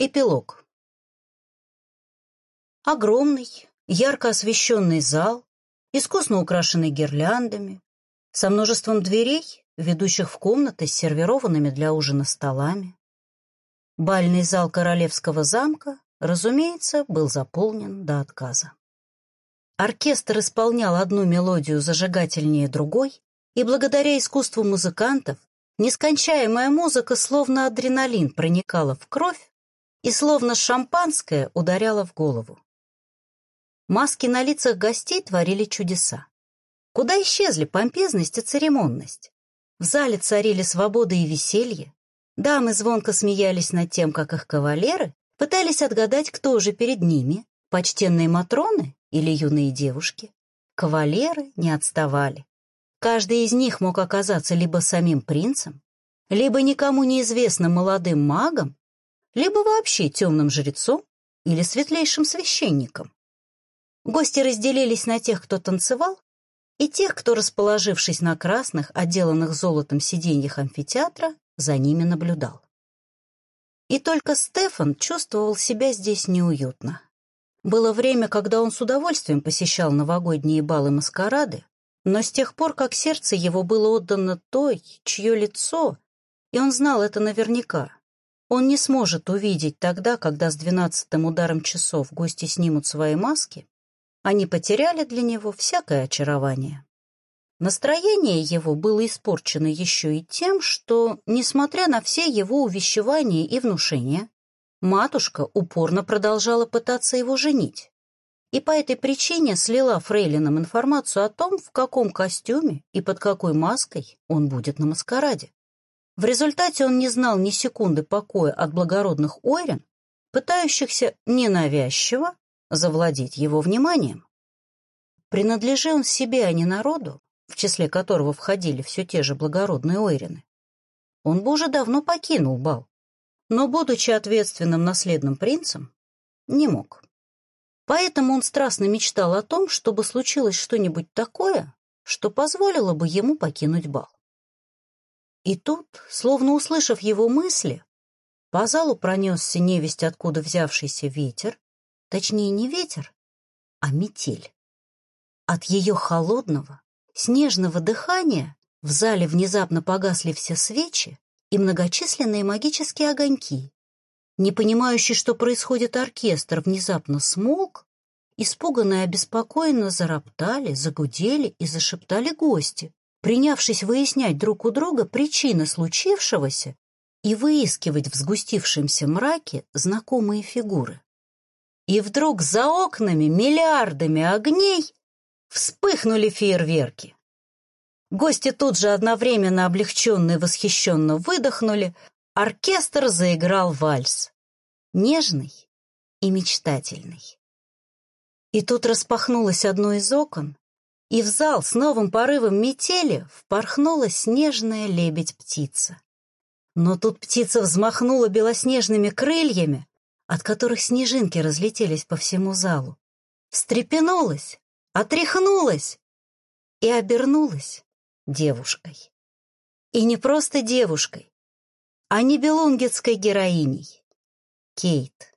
Эпилог. Огромный, ярко освещенный зал, искусно украшенный гирляндами, со множеством дверей, ведущих в комнаты с сервированными для ужина столами. Бальный зал королевского замка, разумеется, был заполнен до отказа. Оркестр исполнял одну мелодию зажигательнее другой, и благодаря искусству музыкантов нескончаемая музыка словно адреналин проникала в кровь и словно шампанское ударяло в голову. Маски на лицах гостей творили чудеса. Куда исчезли помпезность и церемонность? В зале царили свобода и веселье. Дамы звонко смеялись над тем, как их кавалеры пытались отгадать, кто же перед ними, почтенные матроны или юные девушки. Кавалеры не отставали. Каждый из них мог оказаться либо самим принцем, либо никому неизвестным молодым магом, либо вообще темным жрецом или светлейшим священником. Гости разделились на тех, кто танцевал, и тех, кто, расположившись на красных, отделанных золотом сиденьях амфитеатра, за ними наблюдал. И только Стефан чувствовал себя здесь неуютно. Было время, когда он с удовольствием посещал новогодние балы-маскарады, но с тех пор, как сердце его было отдано той, чье лицо, и он знал это наверняка, он не сможет увидеть тогда, когда с двенадцатым ударом часов гости снимут свои маски, они потеряли для него всякое очарование. Настроение его было испорчено еще и тем, что, несмотря на все его увещевания и внушения, матушка упорно продолжала пытаться его женить. И по этой причине слила фрейлинам информацию о том, в каком костюме и под какой маской он будет на маскараде. В результате он не знал ни секунды покоя от благородных ойрен, пытающихся ненавязчиво завладеть его вниманием. Принадлежи он себе, а не народу, в числе которого входили все те же благородные ойрены, он бы уже давно покинул бал, но, будучи ответственным наследным принцем, не мог. Поэтому он страстно мечтал о том, чтобы случилось что-нибудь такое, что позволило бы ему покинуть бал. И тут, словно услышав его мысли, по залу пронесся невесть, откуда взявшийся ветер, точнее не ветер, а метель. От ее холодного, снежного дыхания в зале внезапно погасли все свечи и многочисленные магические огоньки. Не понимающий, что происходит оркестр, внезапно смолк, испуганно и обеспокоенно зароптали, загудели и зашептали гости, принявшись выяснять друг у друга причины случившегося и выискивать в сгустившемся мраке знакомые фигуры. И вдруг за окнами миллиардами огней вспыхнули фейерверки. Гости тут же одновременно облегченно и восхищенно выдохнули, оркестр заиграл вальс. Нежный и мечтательный. И тут распахнулось одно из окон, и в зал с новым порывом метели впорхнула снежная лебедь-птица. Но тут птица взмахнула белоснежными крыльями, от которых снежинки разлетелись по всему залу, встрепенулась, отряхнулась и обернулась девушкой. И не просто девушкой, а не белунгетской героиней. Кейт.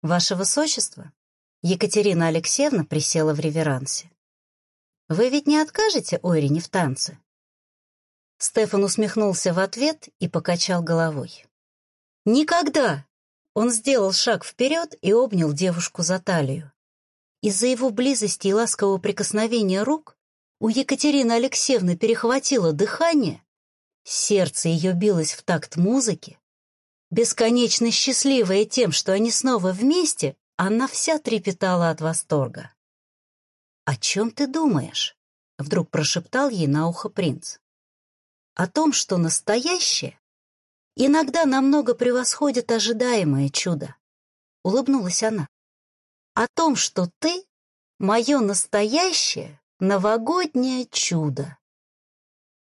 Ваше Высочество, Екатерина Алексеевна присела в реверансе. «Вы ведь не откажете Ойрине в танце?» Стефан усмехнулся в ответ и покачал головой. «Никогда!» Он сделал шаг вперед и обнял девушку за талию. Из-за его близости и ласкового прикосновения рук у Екатерины Алексеевны перехватило дыхание, сердце ее билось в такт музыки. Бесконечно счастливая тем, что они снова вместе, она вся трепетала от восторга. «О чем ты думаешь?» — вдруг прошептал ей на ухо принц. «О том, что настоящее иногда намного превосходит ожидаемое чудо», — улыбнулась она. «О том, что ты — мое настоящее новогоднее чудо».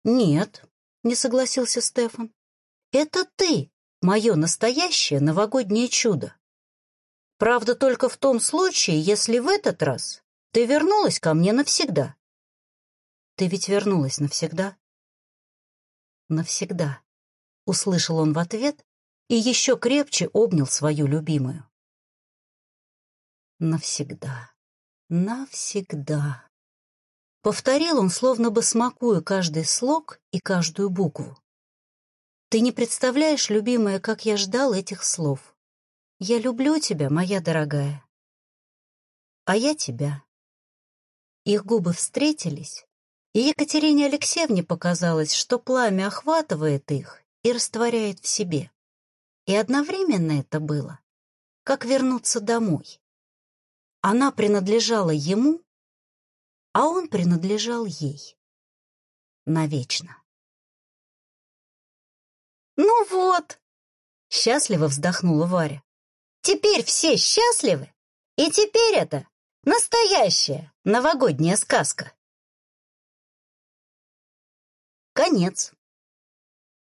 «Нет», — не согласился Стефан, — «это ты, мое настоящее новогоднее чудо. Правда, только в том случае, если в этот раз ты вернулась ко мне навсегда. Ты ведь вернулась навсегда? Навсегда, — услышал он в ответ, и еще крепче обнял свою любимую. Навсегда, навсегда. Повторил он, словно бы смакуя каждый слог и каждую букву. Ты не представляешь, любимая, как я ждал этих слов. Я люблю тебя, моя дорогая. А я тебя. Их губы встретились, и Екатерине Алексеевне показалось, что пламя охватывает их и растворяет в себе. И одновременно это было, как вернуться домой. Она принадлежала ему, а он принадлежал ей. Навечно. «Ну вот!» — счастливо вздохнула Варя. «Теперь все счастливы, и теперь это настоящая новогодняя сказка». Конец.